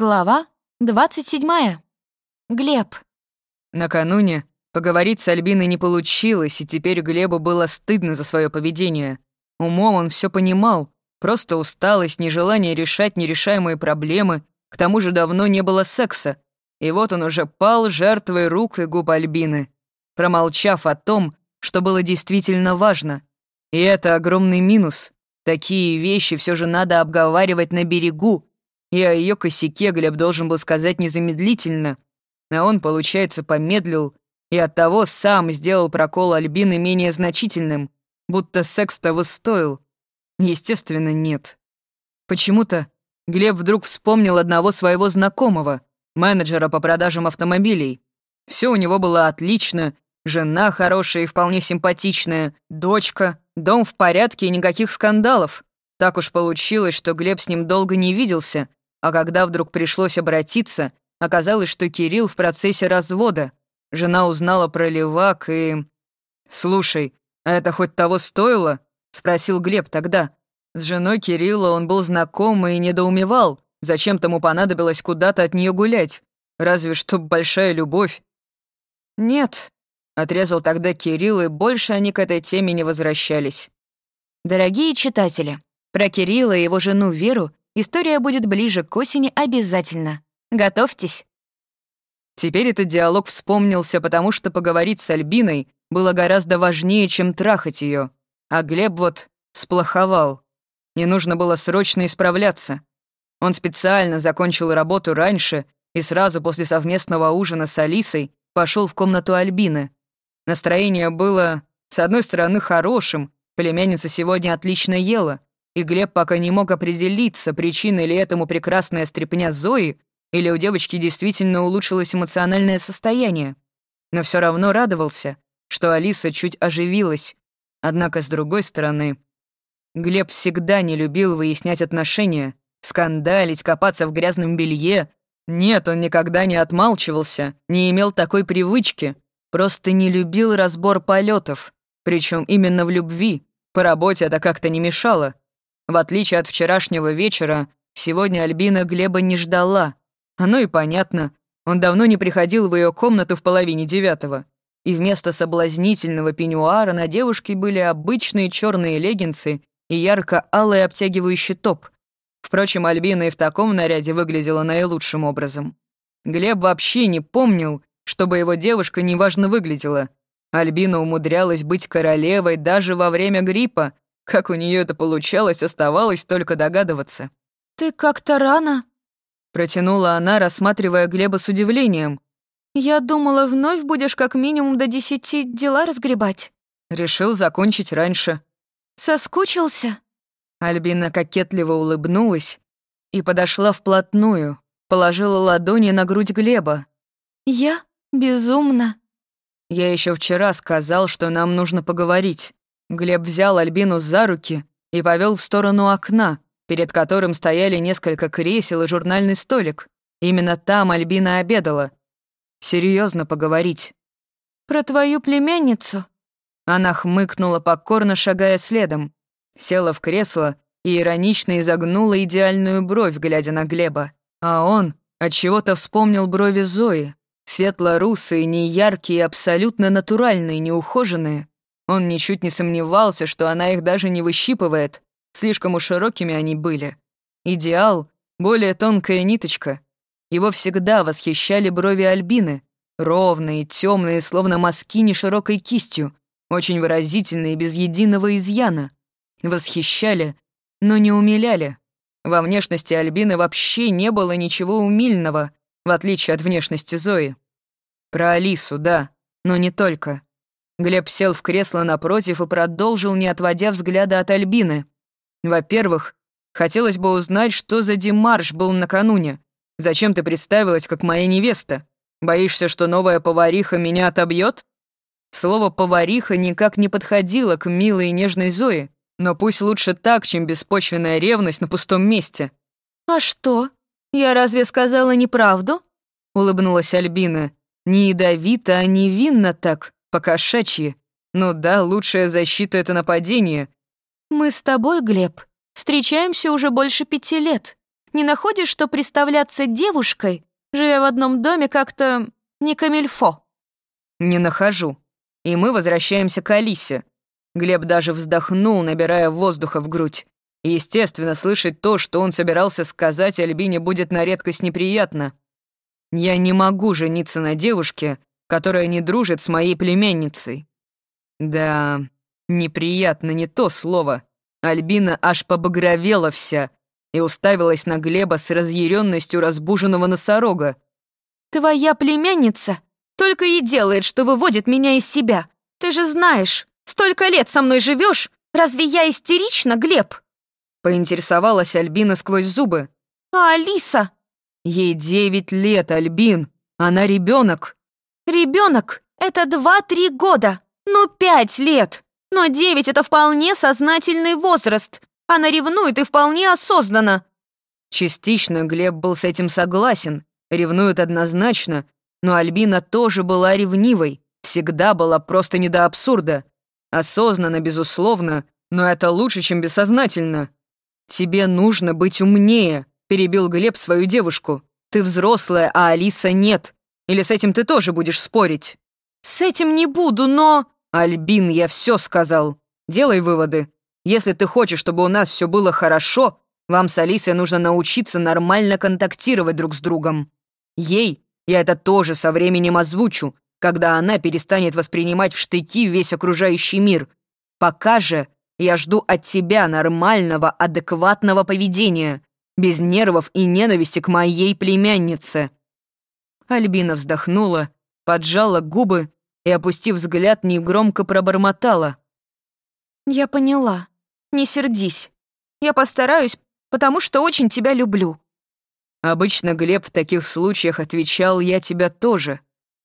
Глава 27. Глеб. Накануне поговорить с Альбиной не получилось, и теперь Глебу было стыдно за свое поведение. Умом он все понимал, просто усталость, нежелание решать нерешаемые проблемы, к тому же давно не было секса. И вот он уже пал жертвой рук и губ Альбины, промолчав о том, что было действительно важно. И это огромный минус. Такие вещи все же надо обговаривать на берегу, и о ее косяке Глеб должен был сказать незамедлительно, а он, получается, помедлил и оттого сам сделал прокол Альбины менее значительным, будто секс того стоил. Естественно, нет. Почему-то Глеб вдруг вспомнил одного своего знакомого, менеджера по продажам автомобилей. Все у него было отлично, жена хорошая и вполне симпатичная, дочка, дом в порядке и никаких скандалов. Так уж получилось, что Глеб с ним долго не виделся, а когда вдруг пришлось обратиться, оказалось, что Кирилл в процессе развода. Жена узнала про левак и... «Слушай, а это хоть того стоило?» — спросил Глеб тогда. С женой Кирилла он был знаком и недоумевал, зачем тому понадобилось куда-то от нее гулять. Разве что большая любовь. «Нет», — отрезал тогда Кирилл, и больше они к этой теме не возвращались. Дорогие читатели, про Кирилла и его жену Веру История будет ближе к осени обязательно. Готовьтесь. Теперь этот диалог вспомнился, потому что поговорить с Альбиной было гораздо важнее, чем трахать ее. А Глеб вот сплоховал. Не нужно было срочно исправляться. Он специально закончил работу раньше и сразу после совместного ужина с Алисой пошел в комнату Альбины. Настроение было, с одной стороны, хорошим, племянница сегодня отлично ела, и Глеб пока не мог определиться, причиной ли этому прекрасная стряпня Зои, или у девочки действительно улучшилось эмоциональное состояние. Но все равно радовался, что Алиса чуть оживилась. Однако, с другой стороны, Глеб всегда не любил выяснять отношения, скандалить, копаться в грязном белье. Нет, он никогда не отмалчивался, не имел такой привычки, просто не любил разбор полетов, причем именно в любви. По работе это как-то не мешало, в отличие от вчерашнего вечера, сегодня Альбина Глеба не ждала. Оно и понятно. Он давно не приходил в ее комнату в половине девятого. И вместо соблазнительного пеньюара на девушке были обычные черные леггинсы и ярко-алый обтягивающий топ. Впрочем, Альбина и в таком наряде выглядела наилучшим образом. Глеб вообще не помнил, чтобы его девушка неважно выглядела. Альбина умудрялась быть королевой даже во время гриппа, как у нее это получалось, оставалось только догадываться. «Ты как-то рано», — протянула она, рассматривая Глеба с удивлением. «Я думала, вновь будешь как минимум до десяти дела разгребать». Решил закончить раньше. «Соскучился?» Альбина кокетливо улыбнулась и подошла вплотную, положила ладони на грудь Глеба. «Я? Безумно». «Я еще вчера сказал, что нам нужно поговорить. Глеб взял Альбину за руки и повел в сторону окна, перед которым стояли несколько кресел и журнальный столик. Именно там Альбина обедала. Серьезно поговорить. «Про твою племянницу?» Она хмыкнула, покорно шагая следом. Села в кресло и иронично изогнула идеальную бровь, глядя на Глеба. А он отчего-то вспомнил брови Зои. Светло-русые, неяркие, абсолютно натуральные, неухоженные. Он ничуть не сомневался, что она их даже не выщипывает. Слишком уж широкими они были. Идеал — более тонкая ниточка. Его всегда восхищали брови Альбины. Ровные, темные, словно мазки неширокой кистью. Очень выразительные, без единого изъяна. Восхищали, но не умиляли. Во внешности Альбины вообще не было ничего умильного, в отличие от внешности Зои. Про Алису, да, но не только. Глеб сел в кресло напротив и продолжил, не отводя взгляда от Альбины. «Во-первых, хотелось бы узнать, что за демарш был накануне. Зачем ты представилась, как моя невеста? Боишься, что новая повариха меня отобьет?» Слово «повариха» никак не подходило к милой и нежной Зое, но пусть лучше так, чем беспочвенная ревность на пустом месте. «А что? Я разве сказала неправду?» — улыбнулась Альбина. Не ядовито, а невинно так. Покошачьи. Ну да, лучшая защита — это нападение. Мы с тобой, Глеб, встречаемся уже больше пяти лет. Не находишь, что представляться девушкой, живя в одном доме, как-то не камильфо?» «Не нахожу. И мы возвращаемся к Алисе». Глеб даже вздохнул, набирая воздуха в грудь. Естественно, слышать то, что он собирался сказать Альбине, будет на редкость неприятно. Я не могу жениться на девушке, которая не дружит с моей племянницей. Да, неприятно не то слово. Альбина аж побагровела вся и уставилась на Глеба с разъяренностью разбуженного носорога. «Твоя племянница только и делает, что выводит меня из себя. Ты же знаешь, столько лет со мной живешь, разве я истерична, Глеб?» Поинтересовалась Альбина сквозь зубы. «А Алиса?» «Ей девять лет, Альбин. Она ребенок. Ребенок — это два-три года. Ну, пять лет. Но девять — это вполне сознательный возраст. Она ревнует и вполне осознанно». Частично Глеб был с этим согласен. Ревнует однозначно. Но Альбина тоже была ревнивой. Всегда была просто не до абсурда. Осознанно, безусловно, но это лучше, чем бессознательно. «Тебе нужно быть умнее», — перебил Глеб свою девушку. «Ты взрослая, а Алиса нет. Или с этим ты тоже будешь спорить?» «С этим не буду, но...» «Альбин, я все сказал. Делай выводы. Если ты хочешь, чтобы у нас все было хорошо, вам с Алисой нужно научиться нормально контактировать друг с другом. Ей я это тоже со временем озвучу, когда она перестанет воспринимать в штыки весь окружающий мир. Пока же я жду от тебя нормального, адекватного поведения, без нервов и ненависти к моей племяннице». Альбина вздохнула, поджала губы и, опустив взгляд, негромко пробормотала. «Я поняла. Не сердись. Я постараюсь, потому что очень тебя люблю». Обычно Глеб в таких случаях отвечал «я тебя тоже»,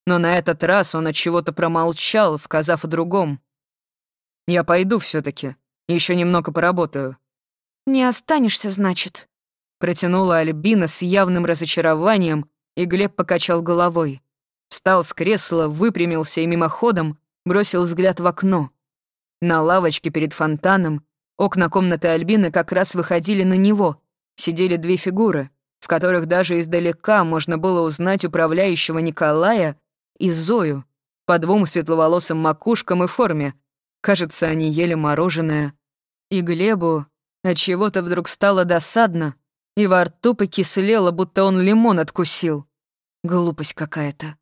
но на этот раз он от чего-то промолчал, сказав о другом. «Я пойду все таки еще немного поработаю». «Не останешься, значит?» Протянула Альбина с явным разочарованием, и Глеб покачал головой. Встал с кресла, выпрямился и мимоходом бросил взгляд в окно. На лавочке перед фонтаном окна комнаты Альбины как раз выходили на него. Сидели две фигуры, в которых даже издалека можно было узнать управляющего Николая и Зою по двум светловолосым макушкам и форме, Кажется, они ели мороженое. И Глебу от чего-то вдруг стало досадно, и во рту покислело, будто он лимон откусил. Глупость какая-то.